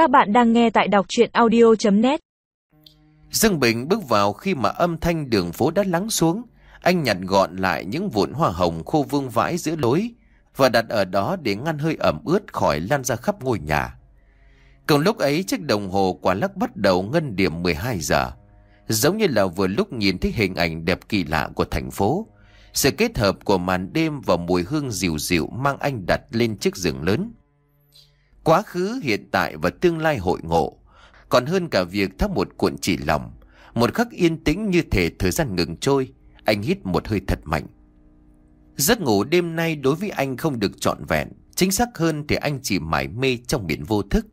Các bạn đang nghe tại đọc chuyện audio.net Dương Bình bước vào khi mà âm thanh đường phố đã lắng xuống. Anh nhặt gọn lại những vụn hoa hồng khô vương vãi giữa lối và đặt ở đó để ngăn hơi ẩm ướt khỏi lan ra khắp ngôi nhà. Cùng lúc ấy, chiếc đồng hồ quả lắc bắt đầu ngân điểm 12 giờ. Giống như là vừa lúc nhìn thấy hình ảnh đẹp kỳ lạ của thành phố. Sự kết hợp của màn đêm và mùi hương dịu dịu mang anh đặt lên chiếc giường lớn. Quá khứ, hiện tại và tương lai hội ngộ. Còn hơn cả việc thắp một cuộn chỉ lòng. Một khắc yên tĩnh như thể thời gian ngừng trôi. Anh hít một hơi thật mạnh. Giấc ngủ đêm nay đối với anh không được trọn vẹn. Chính xác hơn thì anh chỉ mải mê trong biển vô thức.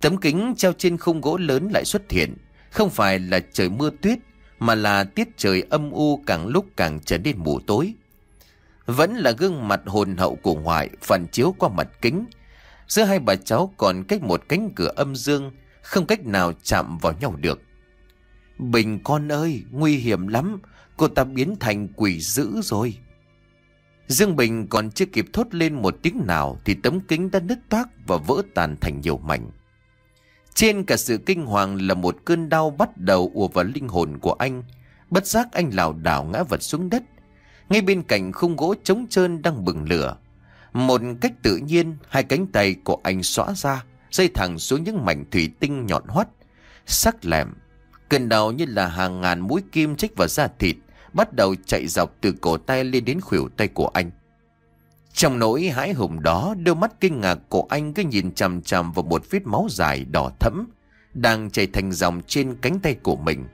Tấm kính treo trên khung gỗ lớn lại xuất hiện. Không phải là trời mưa tuyết, mà là tiết trời âm u càng lúc càng trở nên mù tối. Vẫn là gương mặt hồn hậu của ngoại phản chiếu qua mặt kính. Giữa hai bà cháu còn cách một cánh cửa âm dương, không cách nào chạm vào nhau được. Bình con ơi, nguy hiểm lắm, cô ta biến thành quỷ dữ rồi. Dương Bình còn chưa kịp thốt lên một tiếng nào thì tấm kính đã nứt toác và vỡ tàn thành nhiều mảnh. Trên cả sự kinh hoàng là một cơn đau bắt đầu ùa vào linh hồn của anh. Bất giác anh lảo đảo ngã vật xuống đất. Ngay bên cạnh khung gỗ trống trơn đang bừng lửa. Một cách tự nhiên, hai cánh tay của anh xõa ra, dây thẳng xuống những mảnh thủy tinh nhọn hoắt, sắc lẻm Cơn đau như là hàng ngàn mũi kim chích vào da thịt, bắt đầu chạy dọc từ cổ tay lên đến khuỷu tay của anh. Trong nỗi hãi hùng đó, đôi mắt kinh ngạc của anh cứ nhìn chằm chằm vào một vết máu dài đỏ thẫm, đang chảy thành dòng trên cánh tay của mình.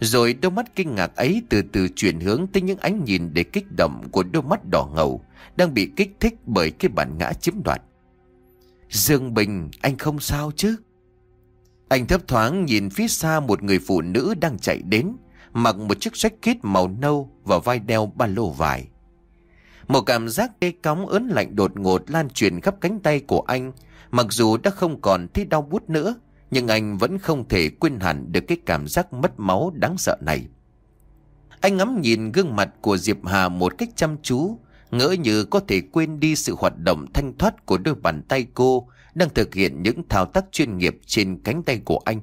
Rồi đôi mắt kinh ngạc ấy từ từ chuyển hướng tới những ánh nhìn để kích động của đôi mắt đỏ ngầu, đang bị kích thích bởi cái bản ngã chiếm đoạt. Dương Bình, anh không sao chứ? Anh thấp thoáng nhìn phía xa một người phụ nữ đang chạy đến, mặc một chiếc jacket màu nâu và vai đeo ba lô vải. Một cảm giác tê cóng ớn lạnh đột ngột lan truyền khắp cánh tay của anh. Mặc dù đã không còn thấy đau bút nữa, nhưng anh vẫn không thể quên hẳn được cái cảm giác mất máu đáng sợ này. Anh ngắm nhìn gương mặt của Diệp Hà một cách chăm chú, ngỡ như có thể quên đi sự hoạt động thanh thoát của đôi bàn tay cô đang thực hiện những thao tác chuyên nghiệp trên cánh tay của anh.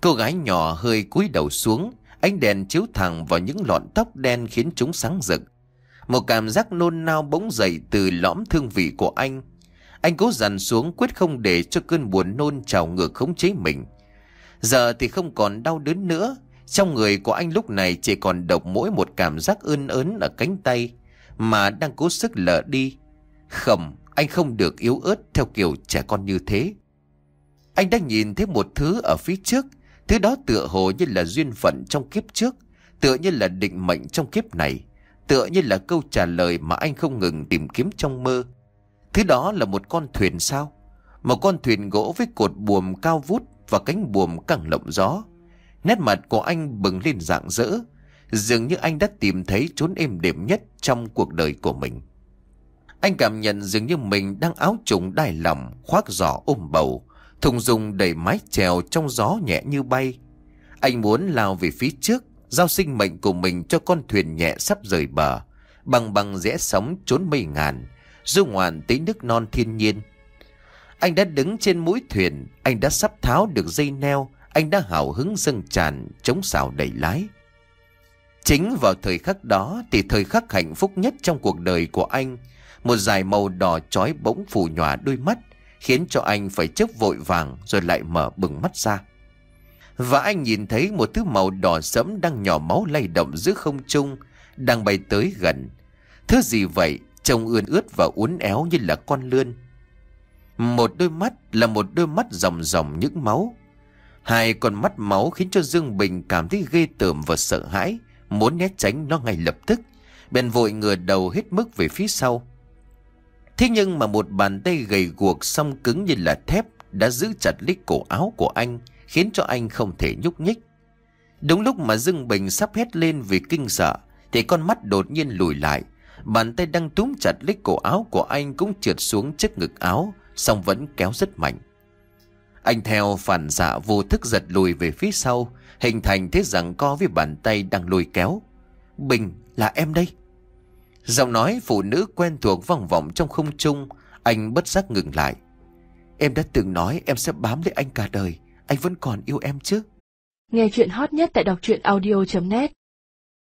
Cô gái nhỏ hơi cúi đầu xuống, ánh đèn chiếu thẳng vào những lọn tóc đen khiến chúng sáng rực. Một cảm giác nôn nao bỗng dậy từ lõm thương vị của anh. Anh cố dằn xuống quyết không để cho cơn buồn nôn trào ngược khống chế mình. Giờ thì không còn đau đớn nữa. Trong người của anh lúc này chỉ còn độc mỗi một cảm giác ươn ớn ở cánh tay mà đang cố sức lỡ đi. Không, anh không được yếu ớt theo kiểu trẻ con như thế. Anh đang nhìn thấy một thứ ở phía trước. Thứ đó tựa hồ như là duyên phận trong kiếp trước. Tựa như là định mệnh trong kiếp này. Tựa như là câu trả lời mà anh không ngừng tìm kiếm trong mơ. Thứ đó là một con thuyền sao? Một con thuyền gỗ với cột buồm cao vút và cánh buồm căng lộng gió. Nét mặt của anh bừng lên rạng rỡ. Dường như anh đã tìm thấy chốn êm đềm nhất trong cuộc đời của mình. Anh cảm nhận dường như mình đang áo trùng đai lòng, khoác giỏ ôm bầu, thùng dùng đầy mái chèo trong gió nhẹ như bay. Anh muốn lao về phía trước, giao sinh mệnh của mình cho con thuyền nhẹ sắp rời bờ, bằng bằng rẽ sóng trốn mây ngàn, du ngoạn tới nước non thiên nhiên. Anh đã đứng trên mũi thuyền, anh đã sắp tháo được dây neo, anh đã hào hứng dâng tràn, chống xào đầy lái. Chính vào thời khắc đó thì thời khắc hạnh phúc nhất trong cuộc đời của anh, một dải màu đỏ chói bỗng phủ nhòa đôi mắt, khiến cho anh phải chớp vội vàng rồi lại mở bừng mắt ra. Và anh nhìn thấy một thứ màu đỏ sẫm đang nhỏ máu lay động giữa không trung, đang bay tới gần. Thứ gì vậy, trông ươn ướt và uốn éo như là con lươn. Một đôi mắt là một đôi mắt ròng ròng những máu. Hai con mắt máu khiến cho Dương Bình cảm thấy ghê tởm và sợ hãi, muốn né tránh nó ngay lập tức. Bèn vội ngửa đầu hết mức về phía sau. Thế nhưng mà một bàn tay gầy guộc song cứng như là thép đã giữ chặt lấy cổ áo của anh, khiến cho anh không thể nhúc nhích. Đúng lúc mà Dương Bình sắp hét lên vì kinh sợ, thì con mắt đột nhiên lùi lại. Bàn tay đang túm chặt lấy cổ áo của anh cũng trượt xuống trước ngực áo, song vẫn kéo rất mạnh. Anh theo phản xạ vô thức giật lùi về phía sau, hình thành thế rằng co với bàn tay đang lùi kéo. Bình, là em đây. Giọng nói phụ nữ quen thuộc vòng vọng trong không trung, anh bất giác ngừng lại. Em đã từng nói em sẽ bám lấy anh cả đời Anh vẫn còn yêu em chứ Nghe chuyện hot nhất tại đọc truyện audio.net